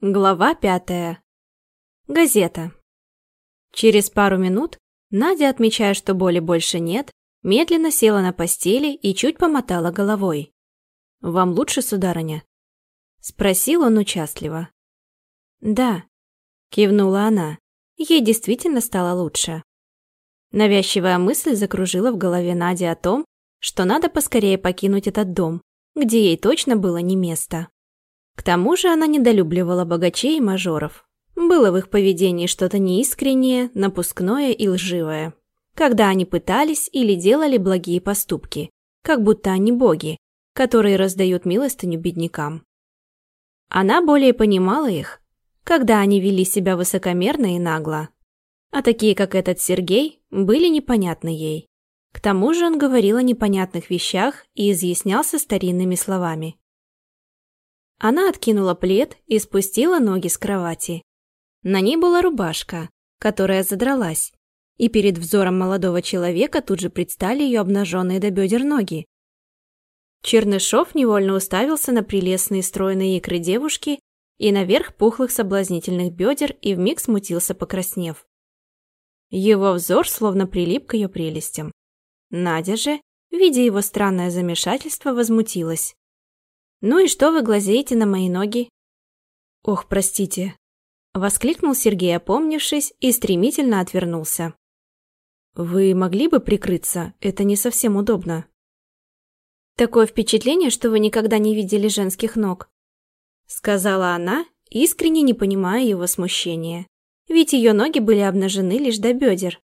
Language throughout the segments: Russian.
Глава пятая. Газета. Через пару минут Надя, отмечая, что боли больше нет, медленно села на постели и чуть помотала головой. «Вам лучше, сударыня?» Спросил он участливо. «Да», — кивнула она. Ей действительно стало лучше. Навязчивая мысль закружила в голове Нади о том, что надо поскорее покинуть этот дом, где ей точно было не место. К тому же она недолюбливала богачей и мажоров. Было в их поведении что-то неискреннее, напускное и лживое. Когда они пытались или делали благие поступки, как будто они боги, которые раздают милостыню беднякам. Она более понимала их, когда они вели себя высокомерно и нагло. А такие, как этот Сергей, были непонятны ей. К тому же он говорил о непонятных вещах и изъяснялся старинными словами. Она откинула плед и спустила ноги с кровати. На ней была рубашка, которая задралась, и перед взором молодого человека тут же предстали ее обнаженные до бедер ноги. Чернышов невольно уставился на прелестные стройные икры девушки и наверх пухлых соблазнительных бедер и вмиг смутился, покраснев. Его взор словно прилип к ее прелестям. Надя же, видя его странное замешательство, возмутилась. «Ну и что вы глазеете на мои ноги?» «Ох, простите!» Воскликнул Сергей, опомнившись, и стремительно отвернулся. «Вы могли бы прикрыться? Это не совсем удобно». «Такое впечатление, что вы никогда не видели женских ног», сказала она, искренне не понимая его смущения. Ведь ее ноги были обнажены лишь до бедер.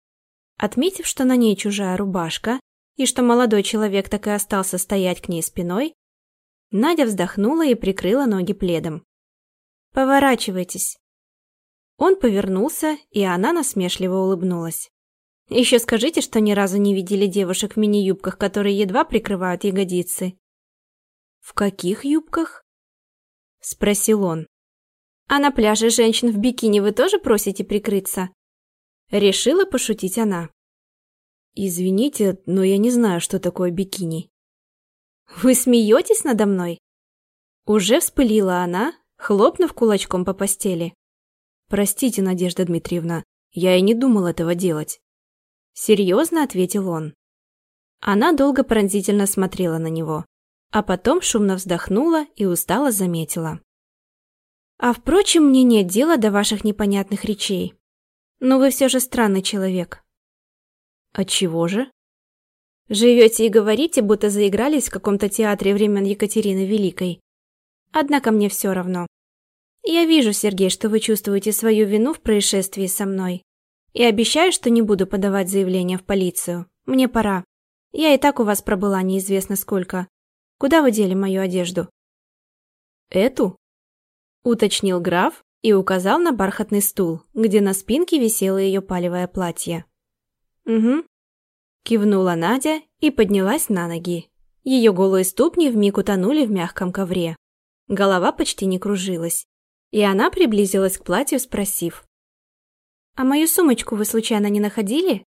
Отметив, что на ней чужая рубашка, и что молодой человек так и остался стоять к ней спиной, Надя вздохнула и прикрыла ноги пледом. «Поворачивайтесь». Он повернулся, и она насмешливо улыбнулась. «Еще скажите, что ни разу не видели девушек в мини-юбках, которые едва прикрывают ягодицы». «В каких юбках?» — спросил он. «А на пляже женщин в бикини вы тоже просите прикрыться?» Решила пошутить она. «Извините, но я не знаю, что такое бикини». «Вы смеетесь надо мной?» Уже вспылила она, хлопнув кулачком по постели. «Простите, Надежда Дмитриевна, я и не думал этого делать». Серьезно ответил он. Она долго пронзительно смотрела на него, а потом шумно вздохнула и устало заметила. «А впрочем, мне нет дела до ваших непонятных речей. Но вы все же странный человек». «Отчего же?» Живете и говорите, будто заигрались в каком-то театре времен Екатерины Великой. Однако мне все равно. Я вижу, Сергей, что вы чувствуете свою вину в происшествии со мной. И обещаю, что не буду подавать заявление в полицию. Мне пора. Я и так у вас пробыла неизвестно сколько. Куда вы дели мою одежду? Эту? Уточнил граф и указал на бархатный стул, где на спинке висело ее палевое платье. Угу, Кивнула Надя и поднялась на ноги. Ее голые ступни вмиг утонули в мягком ковре. Голова почти не кружилась. И она приблизилась к платью, спросив. «А мою сумочку вы случайно не находили?»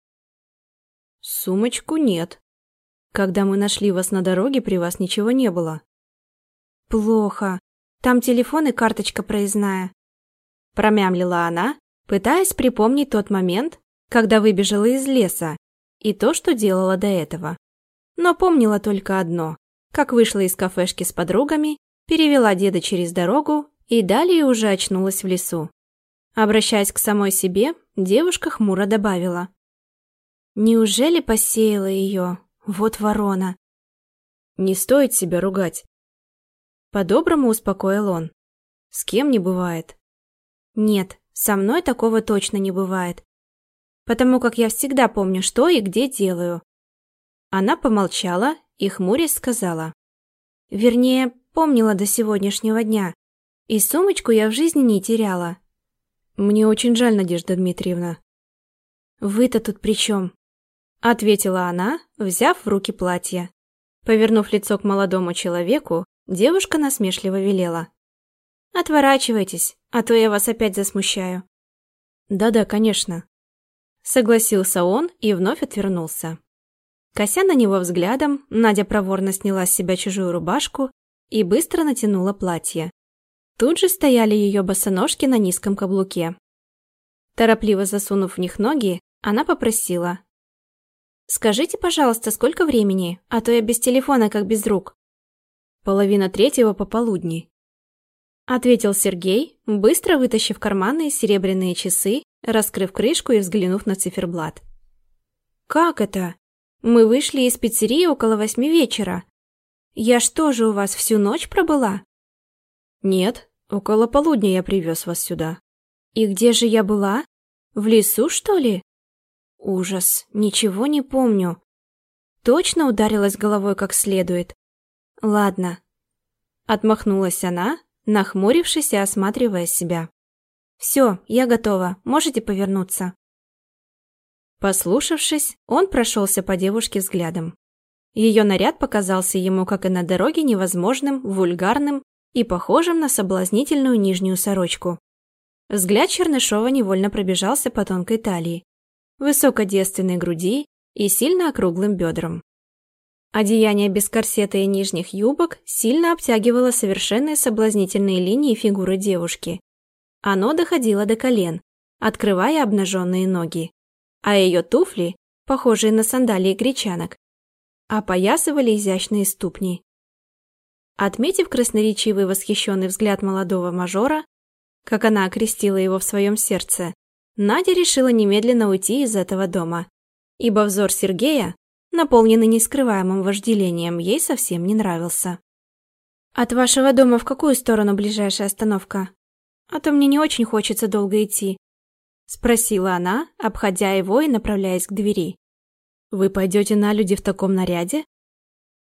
«Сумочку нет. Когда мы нашли вас на дороге, при вас ничего не было». «Плохо. Там телефон и карточка проездная». Промямлила она, пытаясь припомнить тот момент, когда выбежала из леса и то, что делала до этого. Но помнила только одно, как вышла из кафешки с подругами, перевела деда через дорогу и далее уже очнулась в лесу. Обращаясь к самой себе, девушка хмуро добавила. «Неужели посеяла ее? Вот ворона!» «Не стоит себя ругать!» По-доброму успокоил он. «С кем не бывает?» «Нет, со мной такого точно не бывает потому как я всегда помню, что и где делаю». Она помолчала и, хмурясь, сказала. «Вернее, помнила до сегодняшнего дня, и сумочку я в жизни не теряла». «Мне очень жаль, Надежда Дмитриевна». «Вы-то тут при чем?» Ответила она, взяв в руки платье. Повернув лицо к молодому человеку, девушка насмешливо велела. «Отворачивайтесь, а то я вас опять засмущаю». «Да-да, конечно», Согласился он и вновь отвернулся. Кося на него взглядом, Надя проворно сняла с себя чужую рубашку и быстро натянула платье. Тут же стояли ее босоножки на низком каблуке. Торопливо засунув в них ноги, она попросила. «Скажите, пожалуйста, сколько времени, а то я без телефона, как без рук». «Половина третьего пополудни», — ответил Сергей, быстро вытащив карманные серебряные часы, раскрыв крышку и взглянув на циферблат. «Как это? Мы вышли из пиццерии около восьми вечера. Я что же у вас всю ночь пробыла?» «Нет, около полудня я привез вас сюда». «И где же я была? В лесу, что ли?» Ужас, ничего не помню. Точно ударилась головой как следует. Ладно. Отмахнулась она, нахмурившись и осматривая себя. Все, я готова, можете повернуться. Послушавшись, он прошелся по девушке взглядом. Ее наряд показался ему, как и на дороге, невозможным, вульгарным и похожим на соблазнительную нижнюю сорочку. Взгляд Чернышова невольно пробежался по тонкой талии, высокодевственной груди и сильно округлым бедрам. Одеяние без корсета и нижних юбок сильно обтягивало совершенные соблазнительные линии фигуры девушки. Оно доходило до колен, открывая обнаженные ноги. А ее туфли, похожие на сандалии гречанок, опоясывали изящные ступни. Отметив красноречивый восхищенный взгляд молодого мажора, как она окрестила его в своем сердце, Надя решила немедленно уйти из этого дома, ибо взор Сергея, наполненный нескрываемым вожделением, ей совсем не нравился. «От вашего дома в какую сторону ближайшая остановка? А то мне не очень хочется долго идти», — спросила она, обходя его и направляясь к двери. «Вы пойдете на люди в таком наряде?»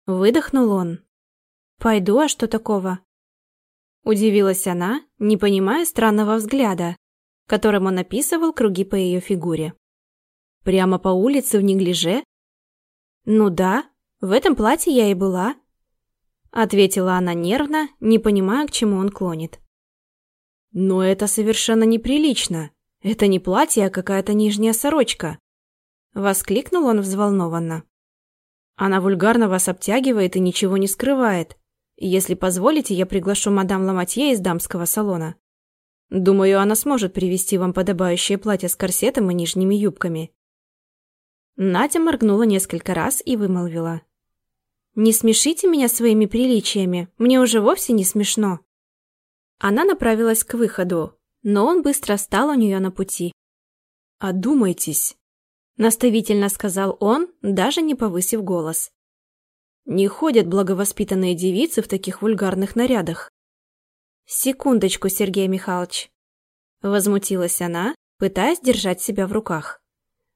Выдохнул он. «Пойду, а что такого?» Удивилась она, не понимая странного взгляда, которым он описывал круги по ее фигуре. Прямо по улице в неглиже? Ну да, в этом платье я и была. Ответила она нервно, не понимая, к чему он клонит. Но это совершенно неприлично. Это не платье, а какая-то нижняя сорочка. Воскликнул он взволнованно. Она вульгарно вас обтягивает и ничего не скрывает. Если позволите, я приглашу мадам Ламатье из дамского салона. Думаю, она сможет привести вам подобающее платье с корсетом и нижними юбками. Надя моргнула несколько раз и вымолвила. «Не смешите меня своими приличиями, мне уже вовсе не смешно». Она направилась к выходу, но он быстро встал у нее на пути. «Одумайтесь», — наставительно сказал он, даже не повысив голос. «Не ходят благовоспитанные девицы в таких вульгарных нарядах. «Секундочку, Сергей Михайлович!» Возмутилась она, пытаясь держать себя в руках.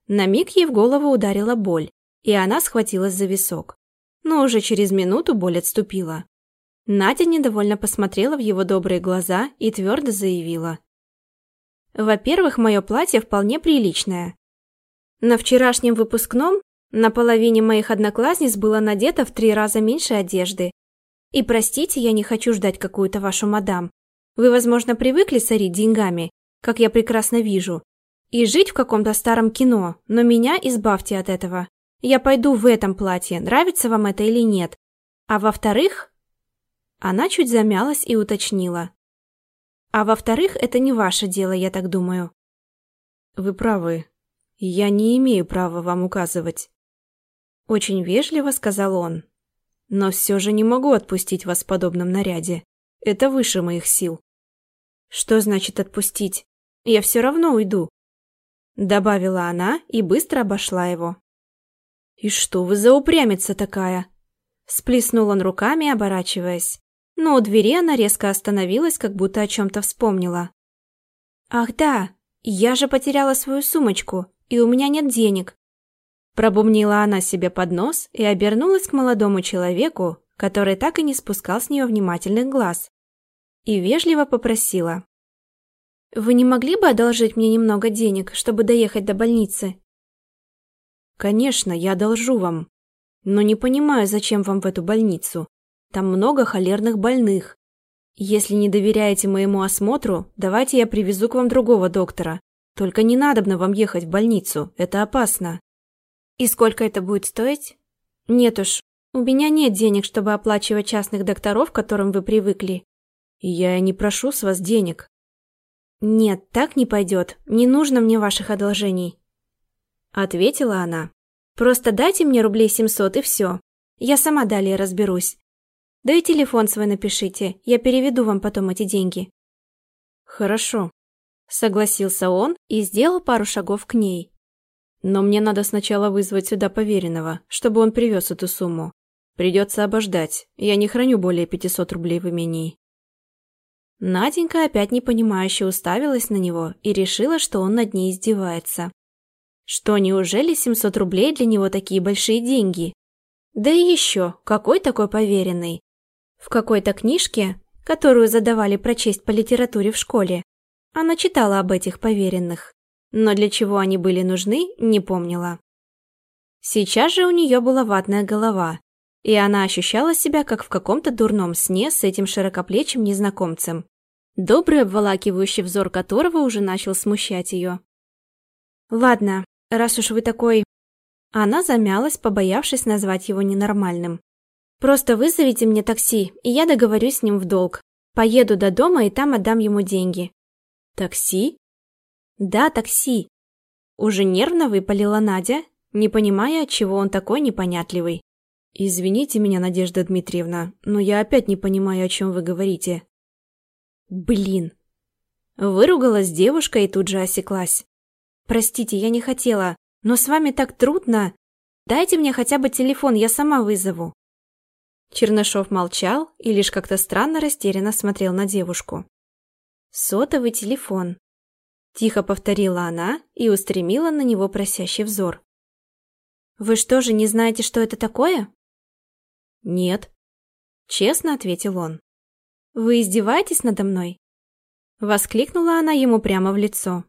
На миг ей в голову ударила боль, и она схватилась за висок. Но уже через минуту боль отступила. Надя недовольно посмотрела в его добрые глаза и твердо заявила. «Во-первых, мое платье вполне приличное. На вчерашнем выпускном на половине моих одноклассниц было надето в три раза меньше одежды, и простите, я не хочу ждать какую-то вашу мадам. Вы, возможно, привыкли сорить деньгами, как я прекрасно вижу, и жить в каком-то старом кино, но меня избавьте от этого. Я пойду в этом платье, нравится вам это или нет. А во-вторых... Она чуть замялась и уточнила. А во-вторых, это не ваше дело, я так думаю. Вы правы. Я не имею права вам указывать. Очень вежливо сказал он. Но все же не могу отпустить вас в подобном наряде. Это выше моих сил. Что значит отпустить? Я все равно уйду. Добавила она и быстро обошла его. И что вы за упрямица такая? Сплеснул он руками, оборачиваясь. Но у двери она резко остановилась, как будто о чем-то вспомнила. «Ах да, я же потеряла свою сумочку, и у меня нет денег. Пробумнила она себе под нос и обернулась к молодому человеку, который так и не спускал с нее внимательных глаз, и вежливо попросила. «Вы не могли бы одолжить мне немного денег, чтобы доехать до больницы?» «Конечно, я одолжу вам. Но не понимаю, зачем вам в эту больницу. Там много холерных больных. Если не доверяете моему осмотру, давайте я привезу к вам другого доктора. Только не надобно вам ехать в больницу, это опасно». И сколько это будет стоить? Нет уж, у меня нет денег, чтобы оплачивать частных докторов, к которым вы привыкли. Я не прошу с вас денег. Нет, так не пойдет. Не нужно мне ваших одолжений. Ответила она. Просто дайте мне рублей семьсот и все. Я сама далее разберусь. Да и телефон свой напишите, я переведу вам потом эти деньги. Хорошо. Согласился он и сделал пару шагов к ней. Но мне надо сначала вызвать сюда поверенного, чтобы он привез эту сумму. Придется обождать. Я не храню более 500 рублей в имении. Наденька опять непонимающе уставилась на него и решила, что он над ней издевается. Что, неужели 700 рублей для него такие большие деньги? Да и еще, какой такой поверенный? В какой-то книжке, которую задавали прочесть по литературе в школе, она читала об этих поверенных но для чего они были нужны, не помнила. Сейчас же у нее была ватная голова, и она ощущала себя как в каком-то дурном сне с этим широкоплечим незнакомцем, добрый обволакивающий взор которого уже начал смущать ее. «Ладно, раз уж вы такой...» Она замялась, побоявшись назвать его ненормальным. «Просто вызовите мне такси, и я договорюсь с ним в долг. Поеду до дома и там отдам ему деньги». «Такси?» «Да, такси!» Уже нервно выпалила Надя, не понимая, чего он такой непонятливый. «Извините меня, Надежда Дмитриевна, но я опять не понимаю, о чем вы говорите». «Блин!» Выругалась девушка и тут же осеклась. «Простите, я не хотела, но с вами так трудно. Дайте мне хотя бы телефон, я сама вызову». Чернышов молчал и лишь как-то странно растерянно смотрел на девушку. Сотовый телефон. Тихо повторила она и устремила на него просящий взор. «Вы что же не знаете, что это такое?» «Нет», — честно ответил он. «Вы издеваетесь надо мной?» Воскликнула она ему прямо в лицо.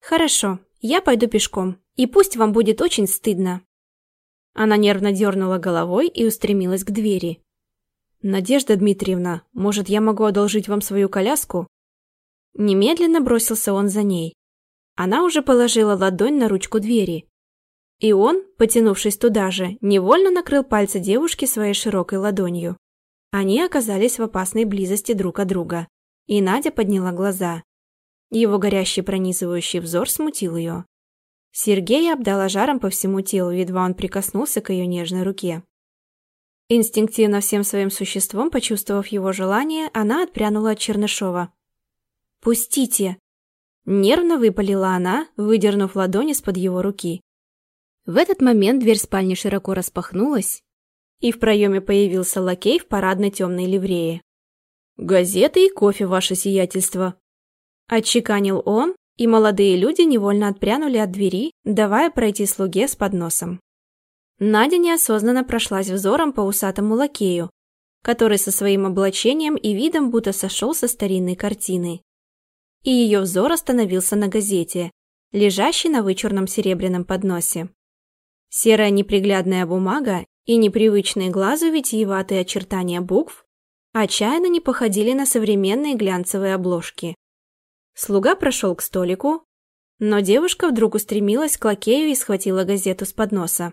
«Хорошо, я пойду пешком, и пусть вам будет очень стыдно». Она нервно дернула головой и устремилась к двери. «Надежда Дмитриевна, может, я могу одолжить вам свою коляску?» Немедленно бросился он за ней. Она уже положила ладонь на ручку двери. И он, потянувшись туда же, невольно накрыл пальцы девушки своей широкой ладонью. Они оказались в опасной близости друг от друга. И Надя подняла глаза. Его горящий пронизывающий взор смутил ее. Сергей обдала жаром по всему телу, едва он прикоснулся к ее нежной руке. Инстинктивно всем своим существом, почувствовав его желание, она отпрянула от Чернышова. «Пустите!» Нервно выпалила она, выдернув ладонь из-под его руки. В этот момент дверь спальни широко распахнулась, и в проеме появился лакей в парадной темной ливрее. «Газеты и кофе, ваше сиятельство!» Отчеканил он, и молодые люди невольно отпрянули от двери, давая пройти слуге с подносом. Надя неосознанно прошлась взором по усатому лакею, который со своим облачением и видом будто сошел со старинной картины и ее взор остановился на газете, лежащей на вычурном серебряном подносе. Серая неприглядная бумага и непривычные глазу витиеватые очертания букв отчаянно не походили на современные глянцевые обложки. Слуга прошел к столику, но девушка вдруг устремилась к лакею и схватила газету с подноса.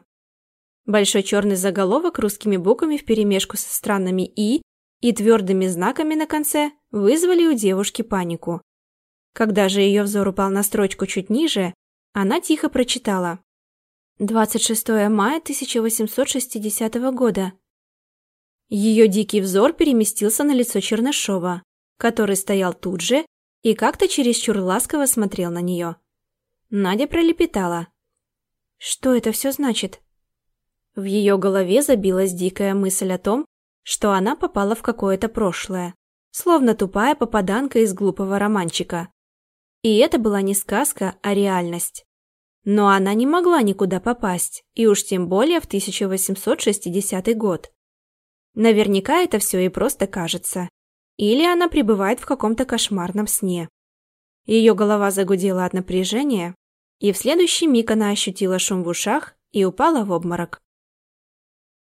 Большой черный заголовок русскими буквами вперемешку со странными «и» и твердыми знаками на конце вызвали у девушки панику. Когда же ее взор упал на строчку чуть ниже, она тихо прочитала. 26 мая 1860 года. Ее дикий взор переместился на лицо Чернышова, который стоял тут же и как-то чересчур ласково смотрел на нее. Надя пролепетала. «Что это все значит?» В ее голове забилась дикая мысль о том, что она попала в какое-то прошлое, словно тупая попаданка из глупого романчика. И это была не сказка, а реальность. Но она не могла никуда попасть, и уж тем более в 1860 год. Наверняка это все и просто кажется. Или она пребывает в каком-то кошмарном сне. Ее голова загудела от напряжения, и в следующий миг она ощутила шум в ушах и упала в обморок.